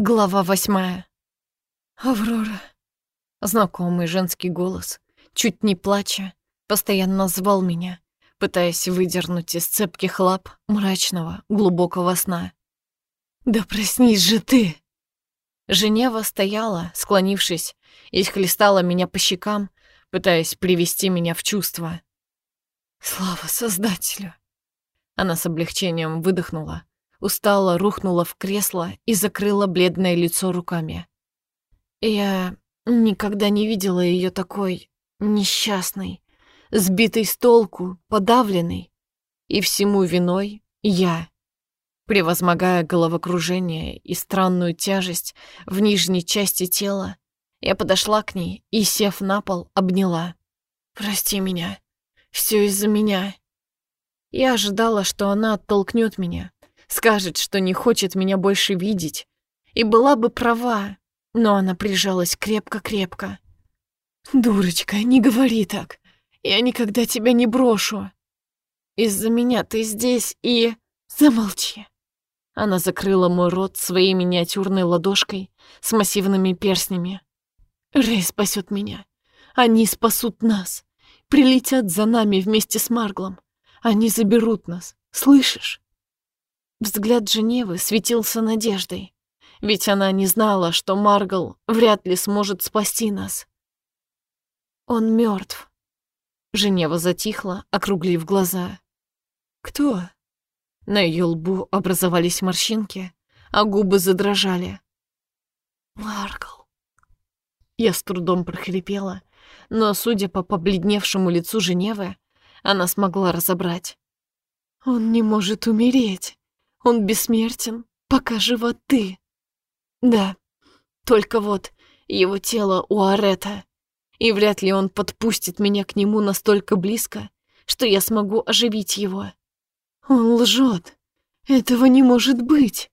Глава восьмая. «Аврора». Знакомый женский голос, чуть не плача, постоянно звал меня, пытаясь выдернуть из цепких лап мрачного, глубокого сна. «Да проснись же ты!» Женева стояла, склонившись, и хлестала меня по щекам, пытаясь привести меня в чувство. «Слава Создателю!» Она с облегчением выдохнула, устало рухнула в кресло и закрыла бледное лицо руками. Я никогда не видела ее такой несчастной, сбитой с толку, подавленной. И всему виной я, превозмогая головокружение и странную тяжесть в нижней части тела, я подошла к ней и, сев на пол, обняла. «Прости меня. Все из-за меня». Я ожидала, что она оттолкнет меня, скажет, что не хочет меня больше видеть. И была бы права, но она прижалась крепко-крепко. «Дурочка, не говори так. Я никогда тебя не брошу. Из-за меня ты здесь и... Замолчи». Она закрыла мой рот своей миниатюрной ладошкой с массивными перстнями. «Рэй спасет меня. Они спасут нас. Прилетят за нами вместе с Марглом. Они заберут нас. Слышишь? Взгляд Женевы светился надеждой, ведь она не знала, что Маргал вряд ли сможет спасти нас. Он мертв. Женева затихла, округлив глаза. «Кто?» На ее лбу образовались морщинки, а губы задрожали. «Маргал». Я с трудом прохрипела, но, судя по побледневшему лицу Женевы, она смогла разобрать. «Он не может умереть». Он бессмертен, пока жива ты. Да, только вот его тело у Арета, и вряд ли он подпустит меня к нему настолько близко, что я смогу оживить его. Он лжет. Этого не может быть.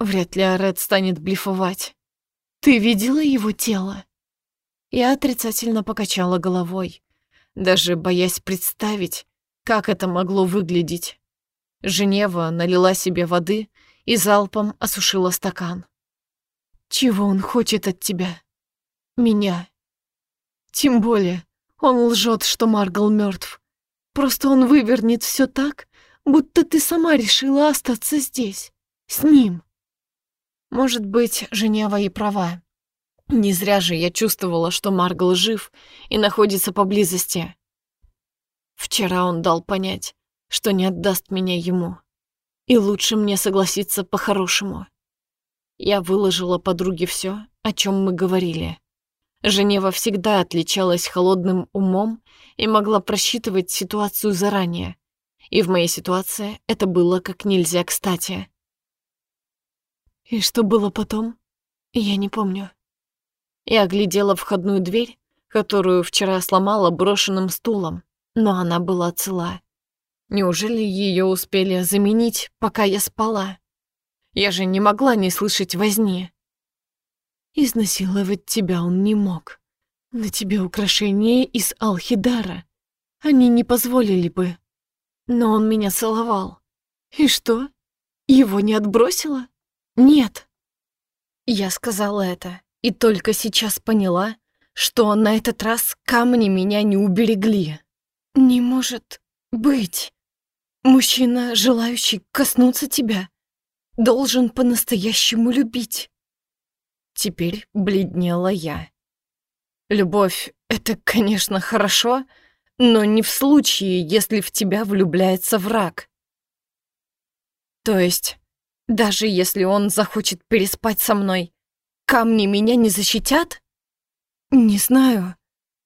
Вряд ли Арет станет блефовать. Ты видела его тело? Я отрицательно покачала головой, даже боясь представить, как это могло выглядеть. Женева налила себе воды и залпом осушила стакан. «Чего он хочет от тебя? Меня. Тем более, он лжет, что Маргал мертв. Просто он вывернет все так, будто ты сама решила остаться здесь, с ним». Может быть, Женева и права. Не зря же я чувствовала, что Маргал жив и находится поблизости. Вчера он дал понять, что не отдаст меня ему. И лучше мне согласиться по-хорошему. Я выложила подруге все, о чем мы говорили. Женева всегда отличалась холодным умом и могла просчитывать ситуацию заранее. И в моей ситуации это было как нельзя кстати. И что было потом, я не помню. Я оглядела входную дверь, которую вчера сломала брошенным стулом, но она была цела. Неужели ее успели заменить, пока я спала? Я же не могла не слышать возни. Изнасиловать тебя он не мог. На тебе украшения из Алхидара. Они не позволили бы. Но он меня целовал. И что? Его не отбросило? Нет. Я сказала это, и только сейчас поняла, что на этот раз камни меня не уберегли. Не может быть. Мужчина, желающий коснуться тебя, должен по-настоящему любить. Теперь бледнела я. Любовь — это, конечно, хорошо, но не в случае, если в тебя влюбляется враг. То есть, даже если он захочет переспать со мной, камни меня не защитят? Не знаю.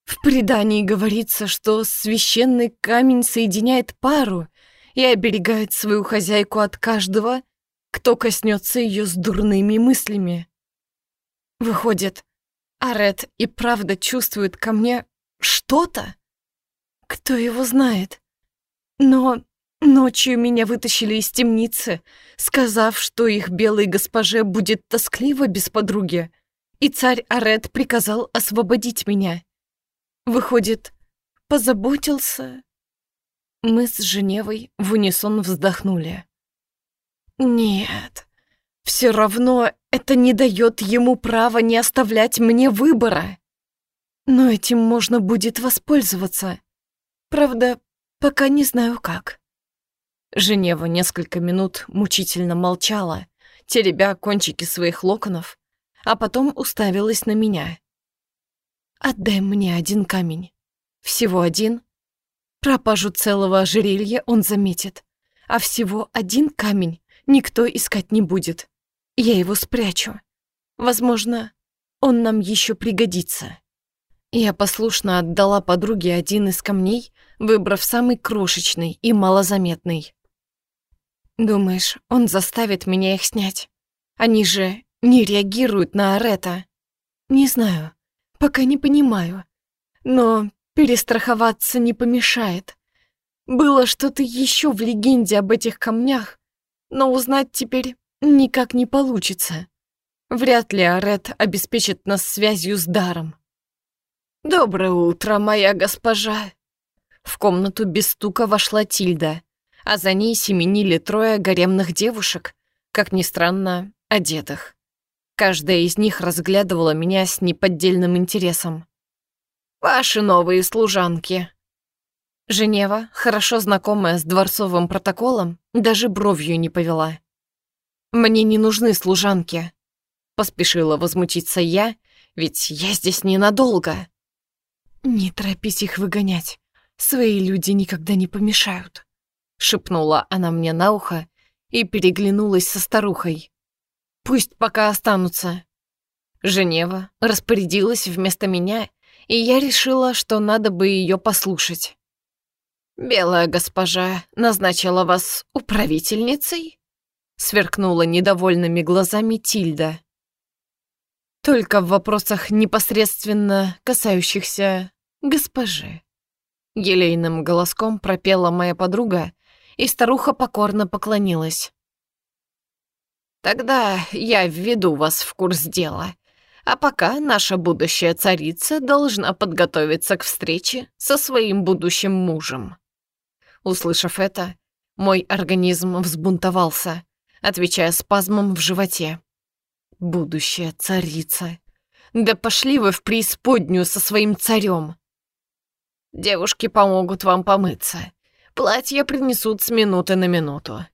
В предании говорится, что священный камень соединяет пару, и оберегает свою хозяйку от каждого, кто коснется ее с дурными мыслями. Выходит, Арет и правда чувствует ко мне что-то? Кто его знает? Но ночью меня вытащили из темницы, сказав, что их белой госпоже будет тоскливо без подруги, и царь Арет приказал освободить меня. Выходит, позаботился мы с Женевой в унисон вздохнули. Нет, все равно это не дает ему права не оставлять мне выбора. Но этим можно будет воспользоваться. Правда, пока не знаю как. Женева несколько минут мучительно молчала, теребя кончики своих локонов, а потом уставилась на меня. «Отдай мне один камень. Всего один. Пропажу целого ожерелья он заметит, а всего один камень никто искать не будет. Я его спрячу. Возможно, он нам еще пригодится». Я послушно отдала подруге один из камней, выбрав самый крошечный и малозаметный. «Думаешь, он заставит меня их снять? Они же не реагируют на Арета. Не знаю, пока не понимаю. Но перестраховаться не помешает. Было что-то еще в легенде об этих камнях, но узнать теперь никак не получится. Вряд ли Арет обеспечит нас связью с даром. «Доброе утро, моя госпожа!» В комнату без стука вошла Тильда, а за ней семенили трое гаремных девушек, как ни странно, одетых. Каждая из них разглядывала меня с неподдельным интересом. «Ваши новые служанки». Женева, хорошо знакомая с дворцовым протоколом, даже бровью не повела. «Мне не нужны служанки», — поспешила возмутиться я, ведь я здесь ненадолго. «Не торопись их выгонять, свои люди никогда не помешают», — шепнула она мне на ухо и переглянулась со старухой. Пусть пока останутся. Женева распорядилась вместо меня, и я решила, что надо бы ее послушать. «Белая госпожа назначила вас управительницей?» сверкнула недовольными глазами Тильда. «Только в вопросах непосредственно касающихся госпожи». Елейным голоском пропела моя подруга, и старуха покорно поклонилась. Тогда я введу вас в курс дела. А пока наша будущая царица должна подготовиться к встрече со своим будущим мужем. Услышав это, мой организм взбунтовался, отвечая спазмом в животе. Будущая царица. Да пошли вы в преисподнюю со своим царем. Девушки помогут вам помыться. Платье принесут с минуты на минуту.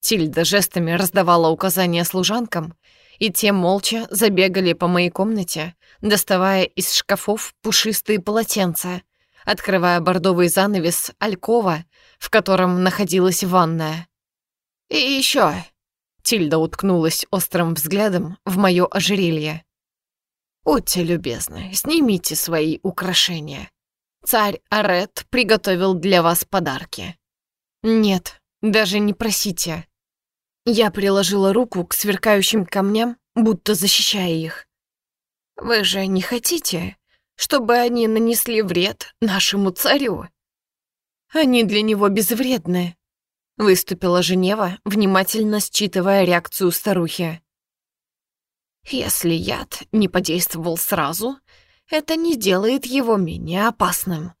Тильда жестами раздавала указания служанкам, и те молча забегали по моей комнате, доставая из шкафов пушистые полотенца, открывая бордовый занавес алькова, в котором находилась ванная. «И еще, Тильда уткнулась острым взглядом в мое ожерелье. «Будьте любезны, снимите свои украшения. Царь Арет приготовил для вас подарки». «Нет, даже не просите», я приложила руку к сверкающим камням, будто защищая их. «Вы же не хотите, чтобы они нанесли вред нашему царю?» «Они для него безвредны», — выступила Женева, внимательно считывая реакцию старухи. «Если яд не подействовал сразу, это не делает его менее опасным»,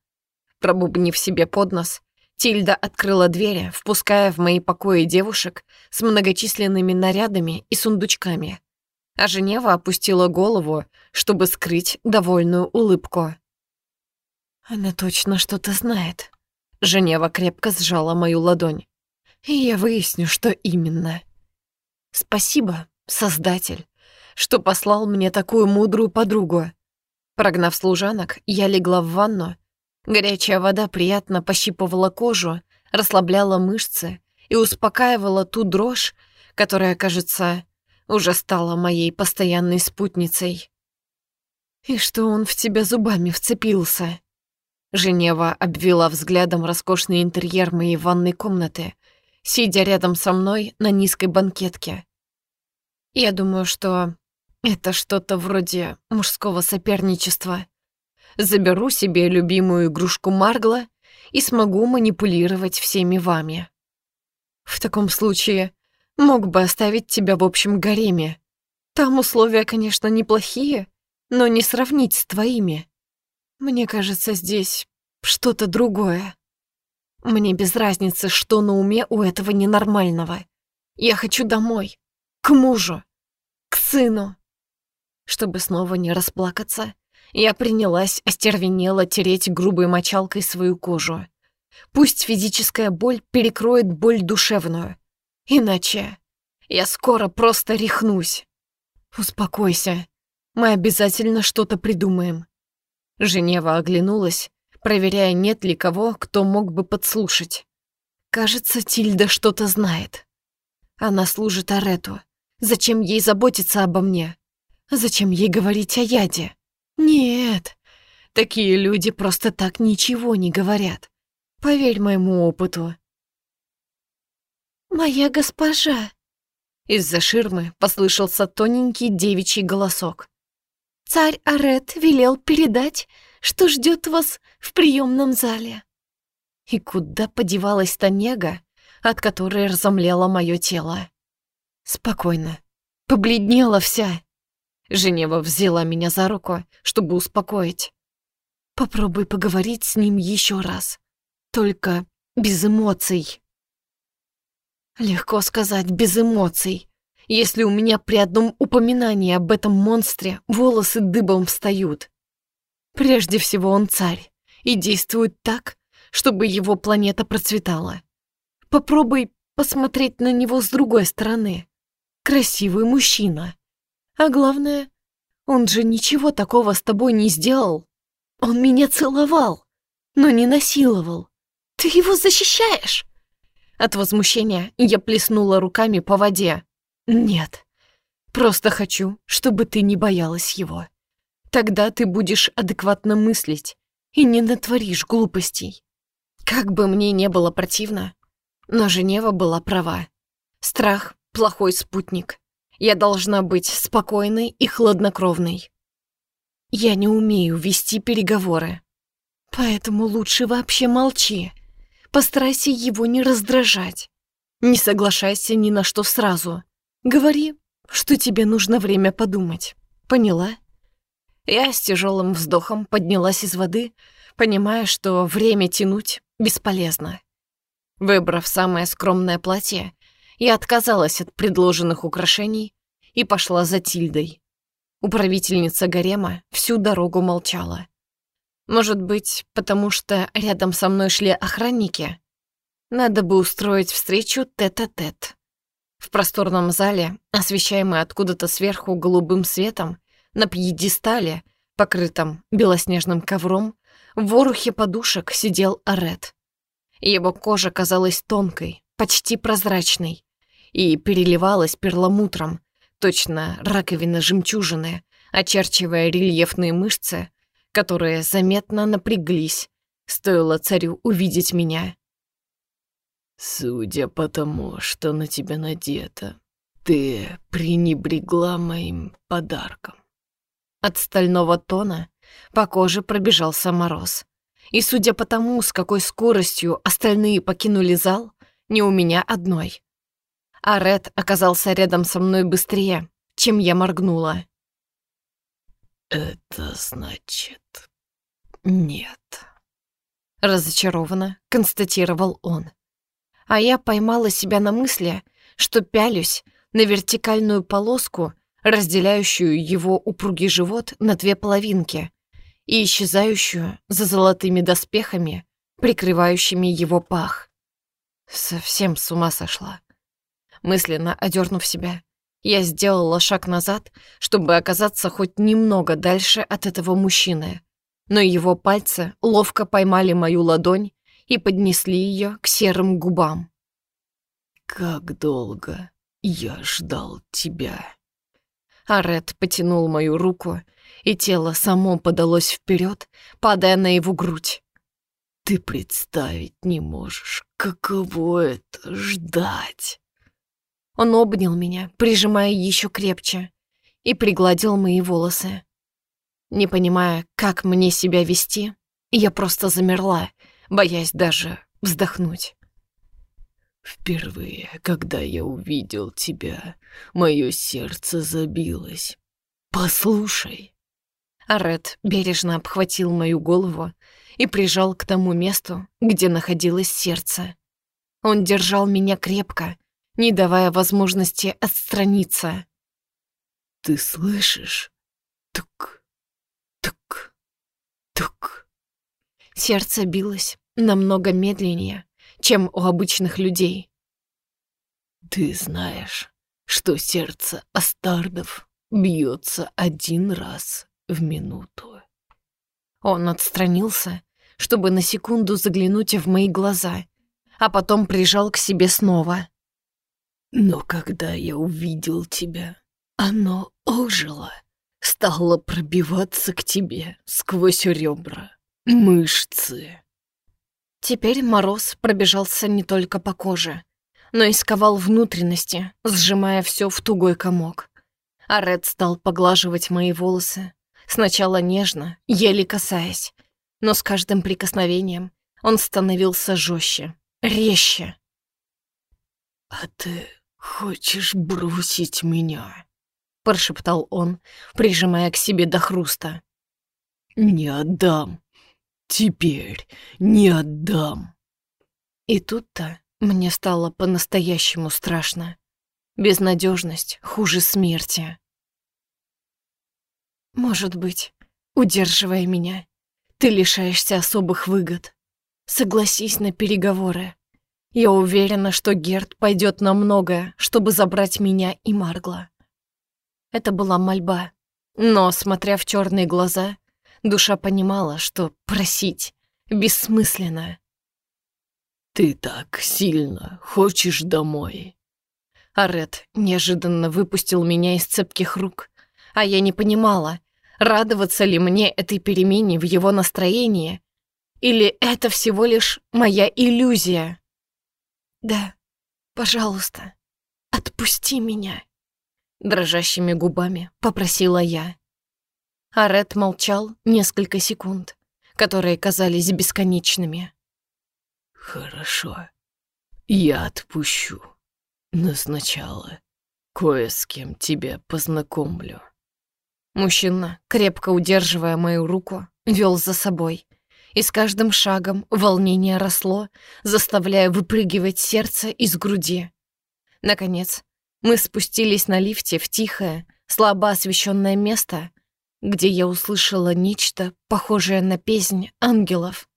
пробубнив себе под нос, Тильда открыла двери, впуская в мои покои девушек с многочисленными нарядами и сундучками. А Женева опустила голову, чтобы скрыть довольную улыбку. «Она точно что-то знает». Женева крепко сжала мою ладонь. «И я выясню, что именно». «Спасибо, Создатель, что послал мне такую мудрую подругу». Прогнав служанок, я легла в ванну Горячая вода приятно пощипывала кожу, расслабляла мышцы и успокаивала ту дрожь, которая, кажется, уже стала моей постоянной спутницей. «И что он в тебя зубами вцепился?» Женева обвела взглядом роскошный интерьер моей ванной комнаты, сидя рядом со мной на низкой банкетке. Я думаю, что это что-то вроде мужского соперничества заберу себе любимую игрушку Маргла и смогу манипулировать всеми вами. В таком случае мог бы оставить тебя в общем гареме. Там условия, конечно, неплохие, но не сравнить с твоими. Мне кажется, здесь что-то другое. Мне без разницы, что на уме у этого ненормального. Я хочу домой, к мужу, к сыну. Чтобы снова не расплакаться, я принялась остервенело тереть грубой мочалкой свою кожу. Пусть физическая боль перекроет боль душевную. Иначе я скоро просто рехнусь. Успокойся. Мы обязательно что-то придумаем. Женева оглянулась, проверяя, нет ли кого, кто мог бы подслушать. Кажется, Тильда что-то знает. Она служит Арету. Зачем ей заботиться обо мне? Зачем ей говорить о яде? Нет, такие люди просто так ничего не говорят. Поверь моему опыту. «Моя госпожа!» Из-за ширмы послышался тоненький девичий голосок. «Царь Арет велел передать, что ждет вас в приемном зале». И куда подевалась та нега, от которой разомлело мое тело? Спокойно. Побледнела вся. Женева взяла меня за руку, чтобы успокоить. Попробуй поговорить с ним еще раз. Только без эмоций. Легко сказать без эмоций, если у меня при одном упоминании об этом монстре волосы дыбом встают. Прежде всего он царь и действует так, чтобы его планета процветала. Попробуй посмотреть на него с другой стороны. Красивый мужчина. А главное, он же ничего такого с тобой не сделал. Он меня целовал, но не насиловал. Ты его защищаешь? От возмущения я плеснула руками по воде. Нет, просто хочу, чтобы ты не боялась его. Тогда ты будешь адекватно мыслить и не натворишь глупостей. Как бы мне не было противно, но Женева была права. Страх — плохой спутник. Я должна быть спокойной и хладнокровной. Я не умею вести переговоры. Поэтому лучше вообще молчи. Постарайся его не раздражать. Не соглашайся ни на что сразу. Говори, что тебе нужно время подумать. Поняла? Я с тяжелым вздохом поднялась из воды, понимая, что время тянуть бесполезно. Выбрав самое скромное платье, я отказалась от предложенных украшений и пошла за Тильдой. Управительница гарема всю дорогу молчала. Может быть, потому что рядом со мной шли охранники? Надо бы устроить встречу тет-а-тет. -тет. В просторном зале, освещаемый откуда-то сверху голубым светом, на пьедестале, покрытом белоснежным ковром, в ворухе подушек сидел Арет. Его кожа казалась тонкой, почти прозрачной, и переливалась перламутром, точно раковина жемчужины, очерчивая рельефные мышцы, которые заметно напряглись, стоило царю увидеть меня. «Судя по тому, что на тебя надето, ты пренебрегла моим подарком». От стального тона по коже пробежался мороз. И судя по тому, с какой скоростью остальные покинули зал, не у меня одной. А Ред оказался рядом со мной быстрее, чем я моргнула. «Это значит... нет», — разочарованно констатировал он. А я поймала себя на мысли, что пялюсь на вертикальную полоску, разделяющую его упругий живот на две половинки и исчезающую за золотыми доспехами, прикрывающими его пах. Совсем с ума сошла. Мысленно одернув себя, я сделала шаг назад, чтобы оказаться хоть немного дальше от этого мужчины, но его пальцы ловко поймали мою ладонь и поднесли ее к серым губам. «Как долго я ждал тебя!» Арет потянул мою руку, и тело само подалось вперед, падая на его грудь. «Ты представить не можешь, каково это — ждать!» Он обнял меня, прижимая еще крепче, и пригладил мои волосы. Не понимая, как мне себя вести, я просто замерла, боясь даже вздохнуть. Впервые, когда я увидел тебя, мое сердце забилось. Послушай. Арет бережно обхватил мою голову и прижал к тому месту, где находилось сердце. Он держал меня крепко, не давая возможности отстраниться. Ты слышишь? Тук, тук, тук. Сердце билось намного медленнее, чем у обычных людей. Ты знаешь, что сердце астардов бьется один раз в минуту. Он отстранился, чтобы на секунду заглянуть в мои глаза, а потом прижал к себе снова. Но когда я увидел тебя, оно ожило, стало пробиваться к тебе сквозь ребра, мышцы. Теперь мороз пробежался не только по коже, но и сковал внутренности, сжимая все в тугой комок. А Ред стал поглаживать мои волосы, сначала нежно, еле касаясь, но с каждым прикосновением он становился жестче, резче. «А ты хочешь бросить меня?» — прошептал он, прижимая к себе до хруста. «Не отдам. Теперь не отдам». И тут-то мне стало по-настоящему страшно. Безнадежность хуже смерти. Может быть, удерживая меня, ты лишаешься особых выгод. Согласись на переговоры. Я уверена, что Герд пойдет на многое, чтобы забрать меня и Маргла. Это была мольба. Но, смотря в черные глаза, душа понимала, что просить бессмысленно. «Ты так сильно хочешь домой!» Арет неожиданно выпустил меня из цепких рук, а я не понимала, радоваться ли мне этой перемене в его настроении, или это всего лишь моя иллюзия. «Да, пожалуйста, отпусти меня», — дрожащими губами попросила я. Арет молчал несколько секунд, которые казались бесконечными. «Хорошо, я отпущу, но сначала кое с кем тебя познакомлю». Мужчина, крепко удерживая мою руку, вел за собой. И с каждым шагом волнение росло, заставляя выпрыгивать сердце из груди. Наконец, мы спустились на лифте в тихое, слабо освещенное место, где я услышала нечто похожее на песнь ангелов.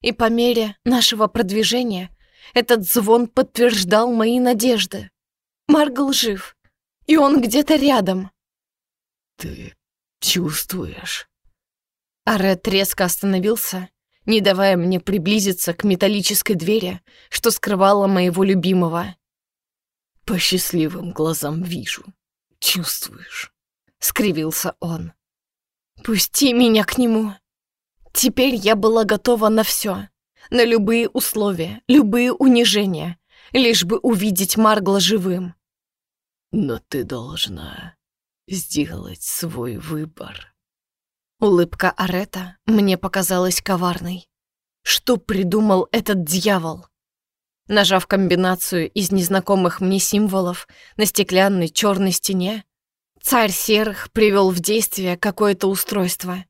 И по мере нашего продвижения этот звон подтверждал мои надежды. Маргл жив, и он где-то рядом. Ты чувствуешь? Арет резко остановился, не давая мне приблизиться к металлической двери, что скрывала моего любимого. По счастливым глазам вижу. Чувствуешь? Скривился он. Пусти меня к нему. Теперь я была готова на все, на любые условия, любые унижения, лишь бы увидеть Маргла живым. Но ты должна сделать свой выбор. Улыбка Арета мне показалась коварной. Что придумал этот дьявол? Нажав комбинацию из незнакомых мне символов на стеклянной черной стене, царь серых привел в действие какое-то устройство.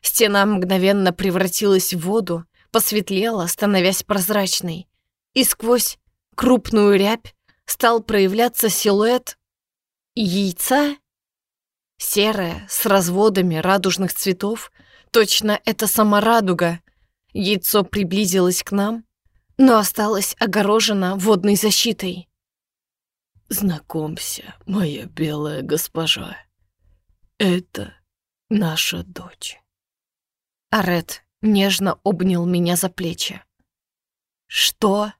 Стена мгновенно превратилась в воду, посветлела, становясь прозрачной, и сквозь крупную рябь стал проявляться силуэт яйца Серое, с разводами радужных цветов, точно это сама радуга. Яйцо приблизилось к нам, но осталось огорожено водной защитой. «Знакомься, моя белая госпожа. Это наша дочь». Арет нежно обнял меня за плечи. «Что?»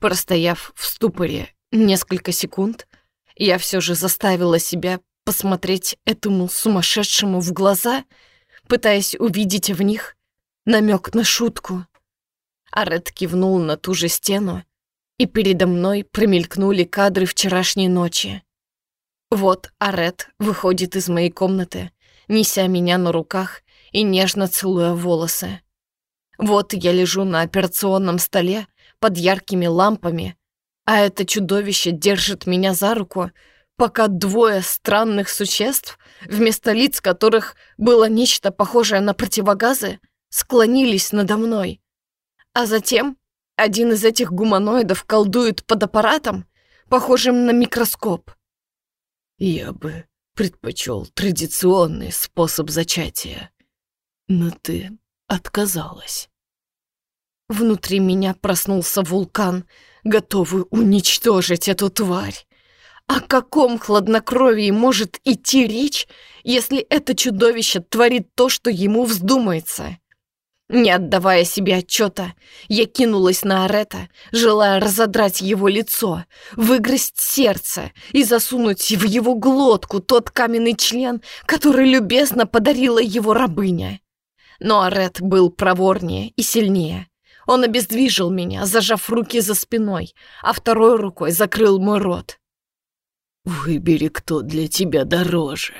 Простояв в ступоре несколько секунд, я все же заставила себя посмотреть этому сумасшедшему в глаза, пытаясь увидеть в них намек на шутку. Арет кивнул на ту же стену, и передо мной промелькнули кадры вчерашней ночи. Вот Арет выходит из моей комнаты, неся меня на руках и нежно целуя волосы. Вот я лежу на операционном столе под яркими лампами, а это чудовище держит меня за руку, пока двое странных существ, вместо лиц которых было нечто похожее на противогазы, склонились надо мной. А затем один из этих гуманоидов колдует под аппаратом, похожим на микроскоп. «Я бы предпочел традиционный способ зачатия. Но ты отказалась. Внутри меня проснулся вулкан, готовый уничтожить эту тварь. О каком хладнокровии может идти речь, если это чудовище творит то, что ему вздумается? Не отдавая себе отчета, я кинулась на Арета, желая разодрать его лицо, выгрызть сердце и засунуть в его глотку тот каменный член, который любезно подарила его рабыня. Но Арет был проворнее и сильнее. Он обездвижил меня, зажав руки за спиной, а второй рукой закрыл мой рот. «Выбери, кто для тебя дороже.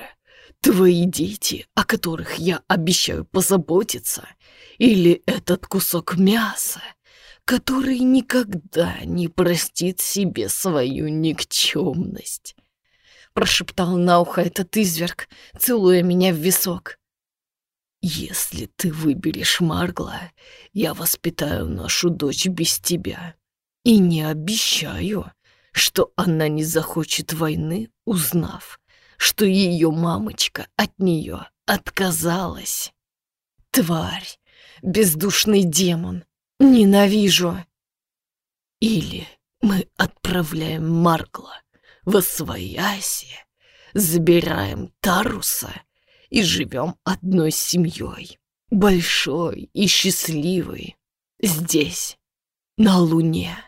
Твои дети, о которых я обещаю позаботиться, или этот кусок мяса, который никогда не простит себе свою никчемность?» Прошептал на ухо этот изверг, целуя меня в висок. «Если ты выберешь Маргла, я воспитаю нашу дочь без тебя. И не обещаю, что она не захочет войны, узнав, что ее мамочка от нее отказалась. Тварь, бездушный демон, ненавижу. Или мы отправляем Маргла в Освояси, забираем Таруса и живем одной семьей, большой и счастливой, здесь, на Луне.